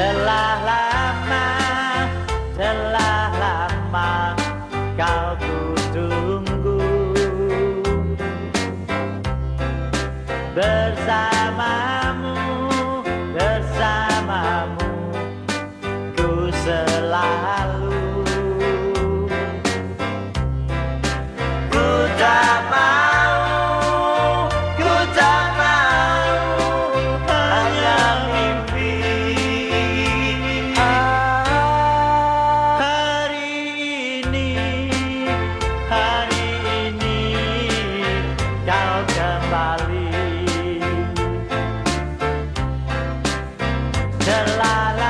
Telah lama, telah lama kau tutup ini hari ini kau kembali. Telah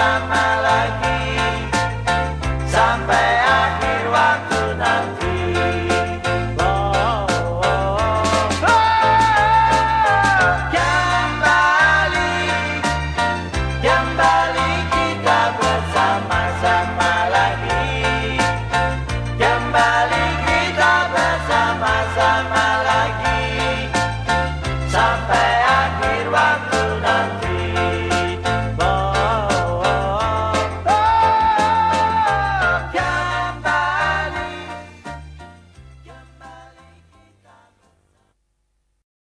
Sama lagi.